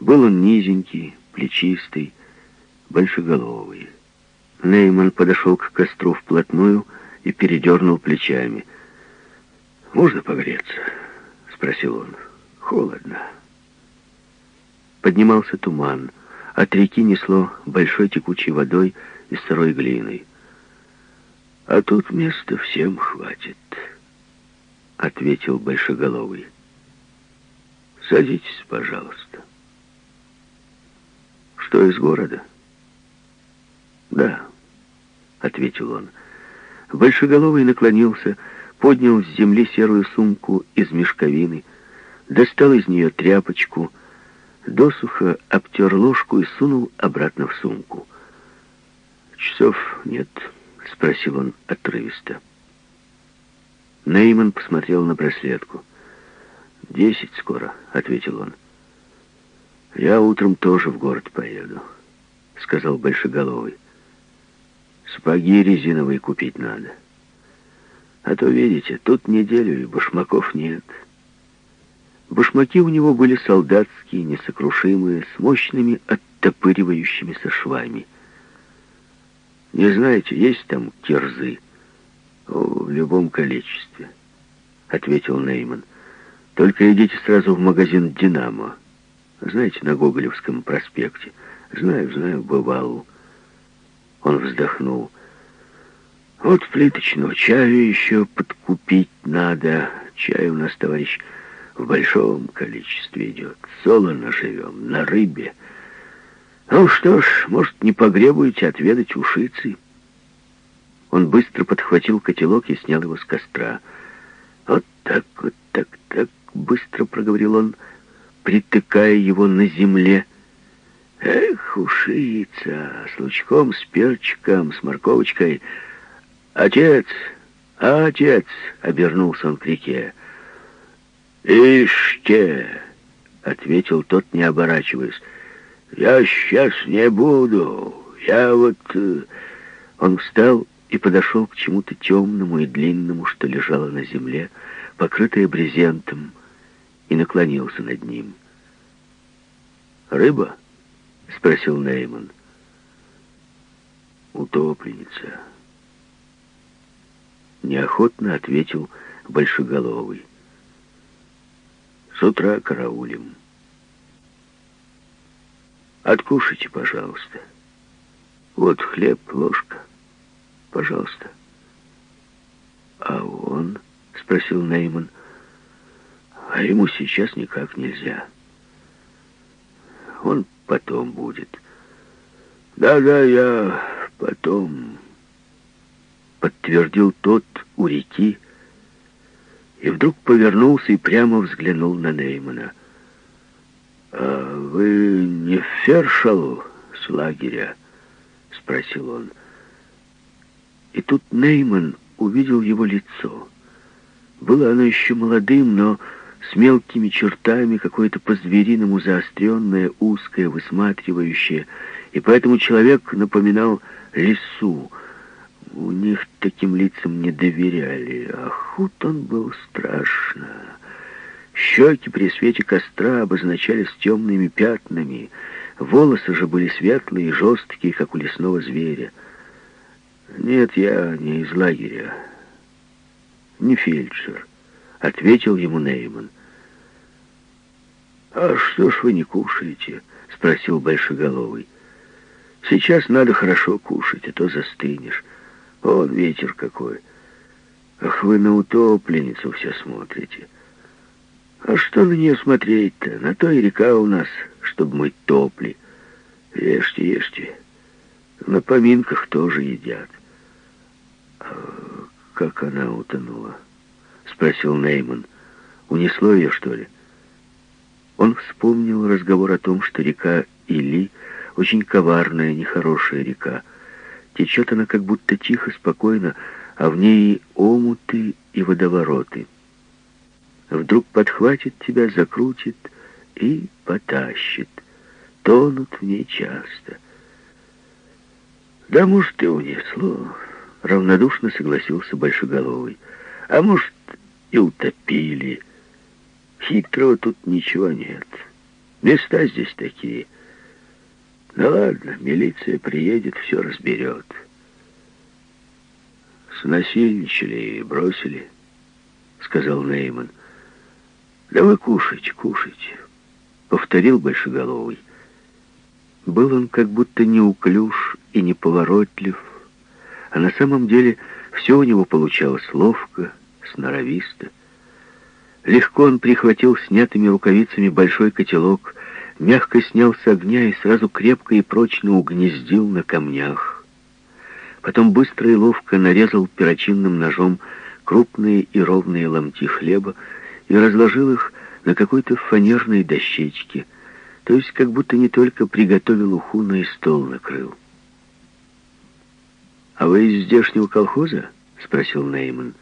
Был он низенький, плечистый, большеголовый. Нейман подошел к костру вплотную и передернул плечами. «Можно погреться?» — спросил он. «Холодно». Поднимался туман. От реки несло большой текучей водой и сырой глиной. «А тут места всем хватит», — ответил Большеголовый. «Садитесь, пожалуйста». «Что из города?» «Да», — ответил он. Большеголовый наклонился, поднял с земли серую сумку из мешковины, достал из нее тряпочку, досуха обтер ложку и сунул обратно в сумку. «Часов нет», — спросил он отрывисто. Нейман посмотрел на браслетку. «Десять скоро», — ответил он. «Я утром тоже в город поеду», — сказал Большеголовый. «Сапоги резиновые купить надо. А то, видите, тут неделю и башмаков нет». Башмаки у него были солдатские, несокрушимые, с мощными оттопыривающимися швами. «Не знаете, есть там кирзы?» «В любом количестве», — ответил Нейман. «Только идите сразу в магазин «Динамо». Знаете, на Гоголевском проспекте. Знаю, знаю, бывал». Он вздохнул. «Вот плиточного чаю еще подкупить надо. Чай у нас, товарищ...» в большом количестве идет. Солоно живем, на рыбе. Ну что ж, может, не погребуете отведать ушицы?» Он быстро подхватил котелок и снял его с костра. «Вот так, вот так, так», — быстро проговорил он, притыкая его на земле. «Эх, ушица, с лучком, с перчиком, с морковочкой. Отец, отец!» — обернулся он к реке. «Ишьте!» — ответил тот, не оборачиваясь. «Я сейчас не буду. Я вот...» э, Он встал и подошел к чему-то темному и длинному, что лежало на земле, покрытое брезентом, и наклонился над ним. «Рыба?» — спросил Нейман. «Утопленница». Неохотно ответил Большеголовый. С утра караулим. Откушайте, пожалуйста. Вот хлеб, ложка. Пожалуйста. А он? Спросил Нейман. А ему сейчас никак нельзя. Он потом будет. Да-да, я потом... Подтвердил тот у реки, и вдруг повернулся и прямо взглянул на Неймана. «А вы не Фершалу с лагеря?» — спросил он. И тут Нейман увидел его лицо. Было оно еще молодым, но с мелкими чертами, какое-то по-звериному заостренное, узкое, высматривающее, и поэтому человек напоминал лису, у них таким лицам не доверяли, а худ он был страшно. Щеки при свете костра обозначались темными пятнами, волосы же были светлые и жесткие, как у лесного зверя. «Нет, я не из лагеря, не фельдшер», — ответил ему Нейман. «А что ж вы не кушаете?» — спросил Большеголовый. «Сейчас надо хорошо кушать, а то застынешь». Вот ветер какой. Ах, вы на утопленницу все смотрите. А что на нее смотреть-то? На то и река у нас, чтобы мы топли. Ешьте, ешьте. На поминках тоже едят. А как она утонула? Спросил Нейман. Унесло ее, что ли? Он вспомнил разговор о том, что река Или очень коварная, нехорошая река, Течет она как будто тихо, спокойно, а в ней омуты и водовороты. Вдруг подхватит тебя, закрутит и потащит. Тонут в ней часто. Да, может, и унесло, равнодушно согласился Большеголовый. А может, и утопили. Хитрого тут ничего нет. Места здесь такие. Ну ладно, милиция приедет, все разберет. Снасильничали и бросили, сказал Нейман. Да вы кушайте, кушайте, повторил Большеголовый. Был он как будто неуклюж и неповоротлив, а на самом деле все у него получалось ловко, сноровисто. Легко он прихватил снятыми рукавицами большой котелок, мягко снял с огня и сразу крепко и прочно угнездил на камнях. Потом быстро и ловко нарезал перочинным ножом крупные и ровные ломти хлеба и разложил их на какой-то фанерной дощечке, то есть как будто не только приготовил уху, но и стол накрыл. «А вы из здешнего колхоза?» — спросил Нейман.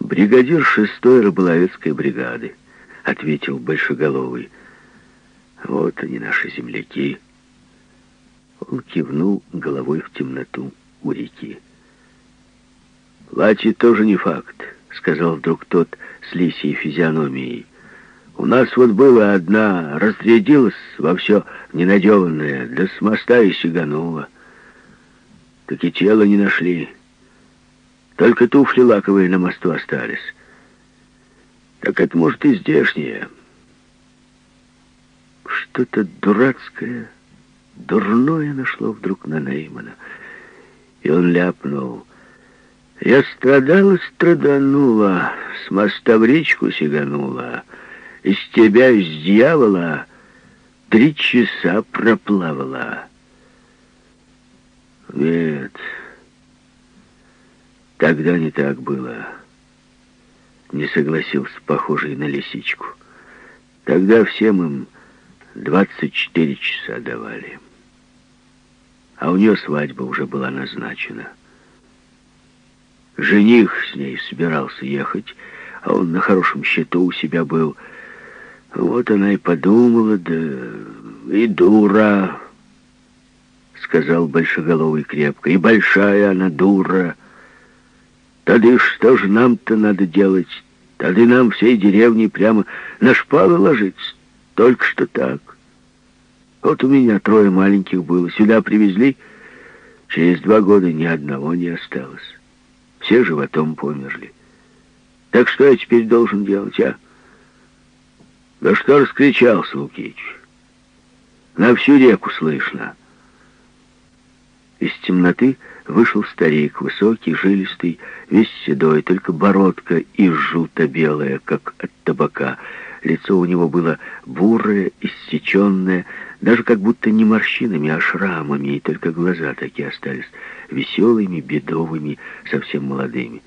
«Бригадир шестой рыболовецкой бригады», — ответил Большеголовый. «Вот они, наши земляки». Он кивнул головой в темноту у реки. «Платье тоже не факт», — сказал вдруг тот с лисьей физиономией. «У нас вот была одна, разрядилась во все ненадеванное, да с моста и сиганула» так и тело не нашли. Только туфли лаковые на мосту остались. Так это, может, и здешнее. Что-то дурацкое, дурное нашло вдруг на Неймана. И он ляпнул. Я страдала, страданула, с моста в речку сиганула, из тебя, из дьявола, три часа проплавала. Нет, тогда не так было. Не согласился похожий на лисичку. Тогда всем им 24 часа давали. А у нее свадьба уже была назначена. Жених с ней собирался ехать, а он на хорошем счету у себя был. Вот она и подумала, да и дура сказал Большеголовый крепко. «И большая она дура. Тады что ж нам-то надо делать? Тады нам всей деревни прямо на шпалы ложиться. Только что так. Вот у меня трое маленьких было. Сюда привезли. Через два года ни одного не осталось. Все животом померли. Так что я теперь должен делать, а? Да что раскричался, Лукич? На всю реку слышно. Из темноты вышел старик, высокий, жилистый, весь седой, только бородка и желто-белая, как от табака. Лицо у него было бурое, иссеченное, даже как будто не морщинами, а шрамами, и только глаза такие остались веселыми, бедовыми, совсем молодыми.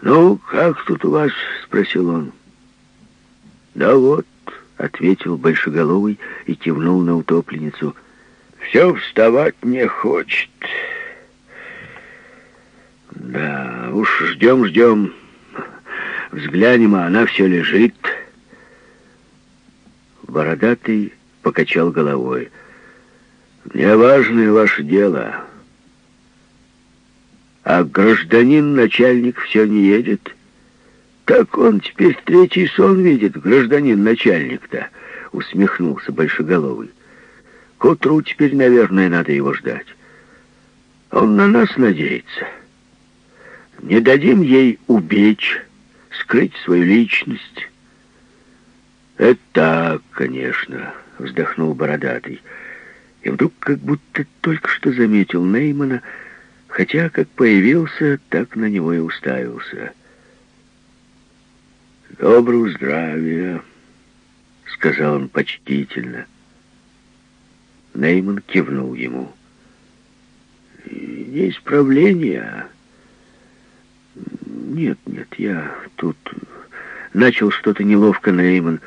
«Ну, как тут у вас?» — спросил он. «Да вот», — ответил Большеголовый и кивнул на утопленницу — все вставать не хочет. Да, уж ждем, ждем. Взглянем, а она все лежит. Бородатый покачал головой. Неважное ваше дело. А гражданин-начальник все не едет. Так он теперь третий сон видит, гражданин-начальник-то, усмехнулся Большеголовый. К утру теперь, наверное, надо его ждать. Он на нас надеется. Не дадим ей убечь, скрыть свою личность. Это так, конечно, вздохнул бородатый. И вдруг как будто только что заметил Неймана, хотя как появился, так на него и уставился. «Доброго здравия», — сказал он почтительно. Нейман кивнул ему. «Не исправление, Нет, нет, я тут...» Начал что-то неловко Нейман,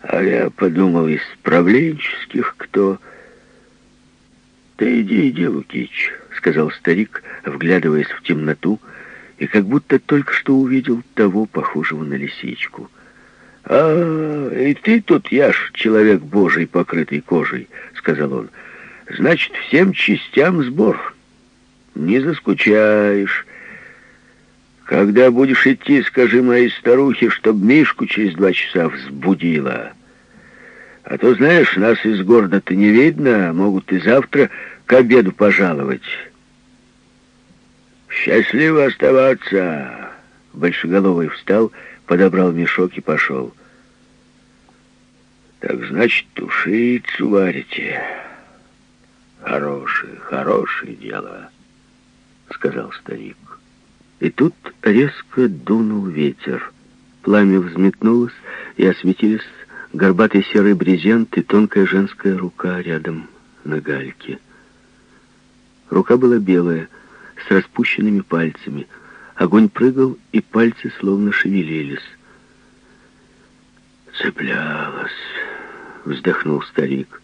а я подумал, исправленческих кто... «Да иди, иди, Лукич», — сказал старик, вглядываясь в темноту, и как будто только что увидел того, похожего на лисичку. «А, и ты тут, Яш, человек божий, покрытый кожей», — сказал он. «Значит, всем частям сбор. Не заскучаешь. Когда будешь идти, скажи моей старухе, чтоб Мишку через два часа взбудила. А то, знаешь, нас из города-то не видно, могут и завтра к обеду пожаловать. Счастливо оставаться. Большеголовый встал, подобрал мешок и пошел. Так значит, тушицу варите. Хорошее, хорошее дело, сказал старик. И тут резко дунул ветер. Пламя взметнулось, и осветились горбатый серый брезент и тонкая женская рука рядом на гальке. Рука была белая, с распущенными пальцами. Огонь прыгал, и пальцы словно шевелились. «Цеплялась», — вздохнул старик.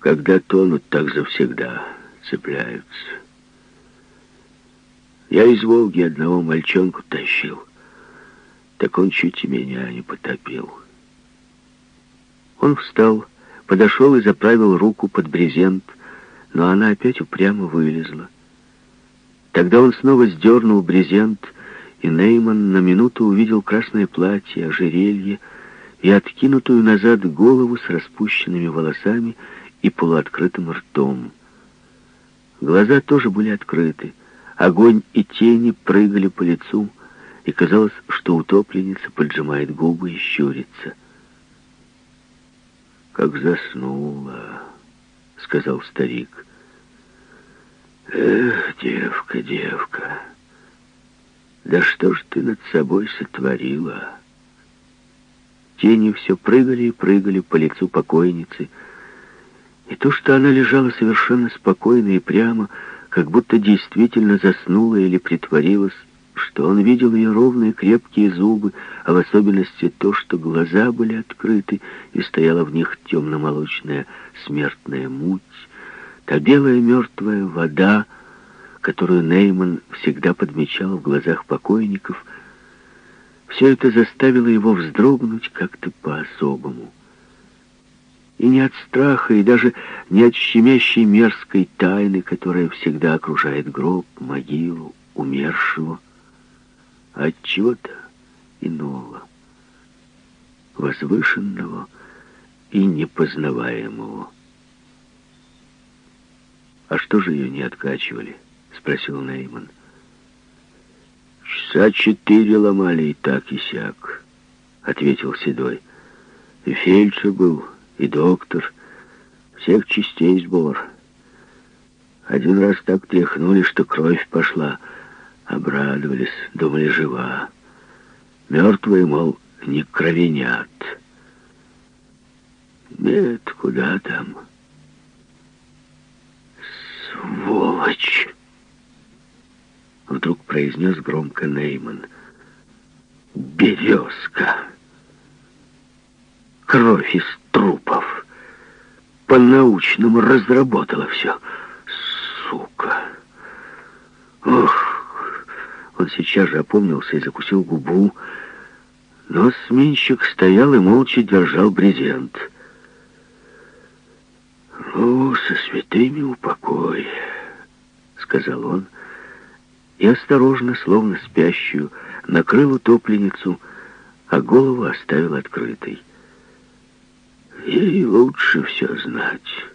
«Когда тонут, так завсегда цепляются». Я из Волги одного мальчонку тащил. Так он чуть меня не потопил. Он встал, подошел и заправил руку под брезент, но она опять упрямо вылезла. Тогда он снова сдернул брезент, и Нейман на минуту увидел красное платье, ожерелье и откинутую назад голову с распущенными волосами и полуоткрытым ртом. Глаза тоже были открыты. Огонь и тени прыгали по лицу, и казалось, что утопленница поджимает губы и щурится. «Как заснула», — сказал старик. «Эх, девка, девка, да что ж ты над собой сотворила?» Тени все прыгали и прыгали по лицу покойницы, и то, что она лежала совершенно спокойно и прямо, — как будто действительно заснула или притворилась, что он видел ее ровные крепкие зубы, а в особенности то, что глаза были открыты, и стояла в них темно-молочная смертная муть, та белая мертвая вода, которую Нейман всегда подмечал в глазах покойников, все это заставило его вздрогнуть как-то по-особому. И не от страха, и даже не от щемящей мерзкой тайны, которая всегда окружает гроб, могилу, умершего, а от чего-то иного, возвышенного и непознаваемого. «А что же ее не откачивали?» — спросил Нейман. «Часа четыре ломали и так, и сяк», — ответил Седой. «И фельдшер был, и доктор, всех частей сбор. Один раз так тряхнули, что кровь пошла. Обрадовались, думали, жива. Мертвые, мол, не кровенят. Нет, куда там? Сволочь! Вдруг произнес громко Нейман. Березка! Кровь из трупов. По-научному разработала все. Сука. Ох. Он сейчас же опомнился и закусил губу. Но сменщик стоял и молча держал брезент. «Ну, со святыми упокой», — сказал он, и осторожно, словно спящую, накрыл утопленницу, а голову оставил открытой. Ей лучше все знать.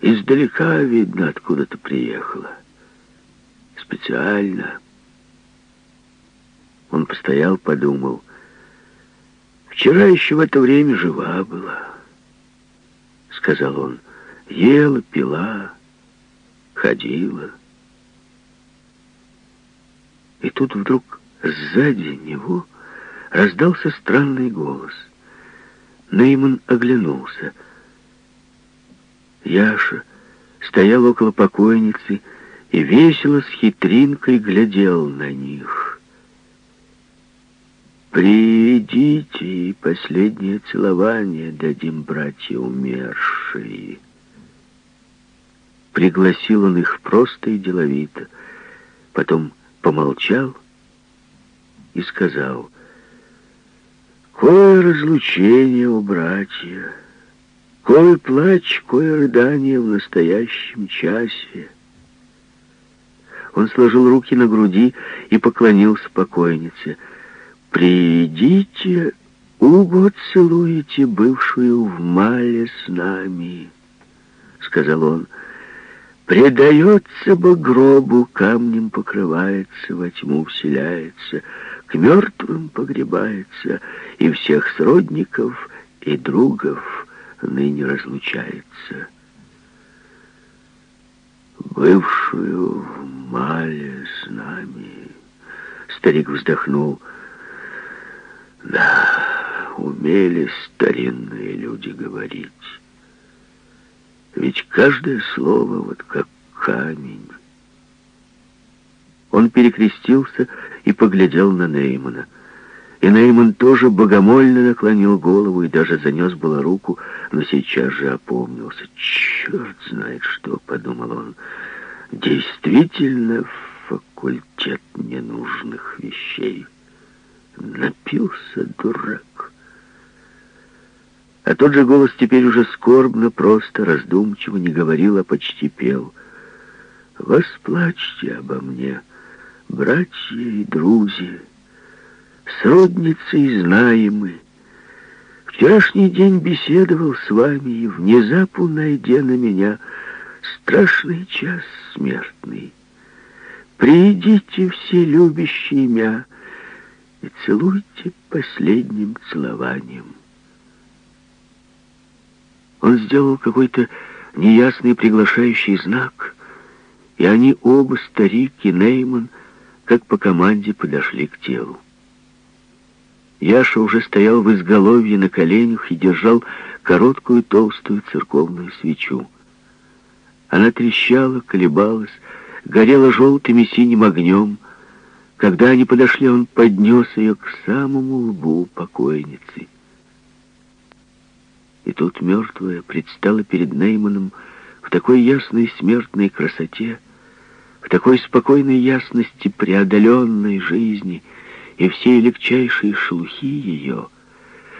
Издалека, видно, откуда ты приехала. Специально. Он постоял, подумал. Вчера еще в это время жива была, сказал он. Ела, пила, ходила. И тут вдруг сзади него раздался странный голос — Нейман оглянулся. Яша стоял около покойницы и весело с хитринкой глядел на них. «Приведите и последнее целование дадим братья умершие». Пригласил он их просто и деловито, потом помолчал и сказал — Кое разлучение у братья, Кое плач, кое рыдание в настоящем часе. Он сложил руки на груди и поклонился покойнице. «Придите, Уго целуете бывшую в мале с нами», — сказал он. «Предается бы гробу, камнем покрывается, во тьму вселяется, к мертвым погребается, и всех сродников и другов ныне разлучается» бывшую в Мале с нами. Старик вздохнул. Да, умели старинные люди говорить. Ведь каждое слово вот как камень. Он перекрестился и поглядел на Неймана. И Нейман тоже богомольно наклонил голову и даже занес было руку, но сейчас же опомнился. «Черт знает что!» — подумал он. «Действительно факультет ненужных вещей. Напился дурак». А тот же голос теперь уже скорбно, просто, раздумчиво не говорил, а почти пел. «Восплачьте обо мне, братья и друзья» сродницы знаемы. Вчерашний день беседовал с вами, и внезапно, найдя на меня страшный час смертный, придите все любящие мя и целуйте последним целованием. Он сделал какой-то неясный приглашающий знак, и они оба, старик и Нейман, как по команде подошли к телу. Яша уже стоял в изголовье на коленях и держал короткую толстую церковную свечу. Она трещала, колебалась, горела желтым и синим огнем. Когда они подошли, он поднес ее к самому лбу покойницы. И тут мертвая предстала перед Нейманом в такой ясной смертной красоте, в такой спокойной ясности преодоленной жизни — и все легчайшие шелухи ее,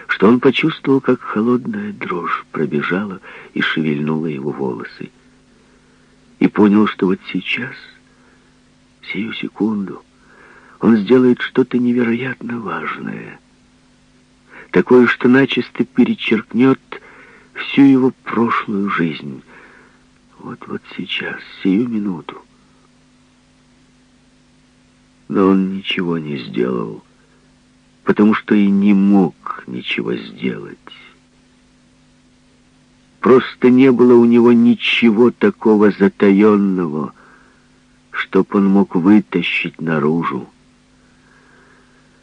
что он почувствовал, как холодная дрожь пробежала и шевельнула его волосы. И понял, что вот сейчас, сию секунду, он сделает что-то невероятно важное. Такое, что начисто перечеркнет всю его прошлую жизнь. Вот-вот сейчас, сию минуту но он ничего не сделал, потому что и не мог ничего сделать. Просто не было у него ничего такого затаенного, чтоб он мог вытащить наружу.